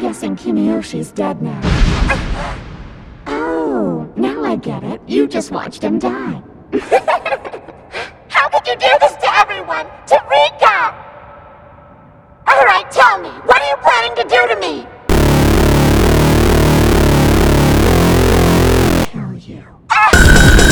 guessing Kineyoshi's dead now. Oh, now I get it. You just watched him die. How could you do this to everyone? To Rika! Alright, tell me, what are you planning to do to me? Kill you. Ah!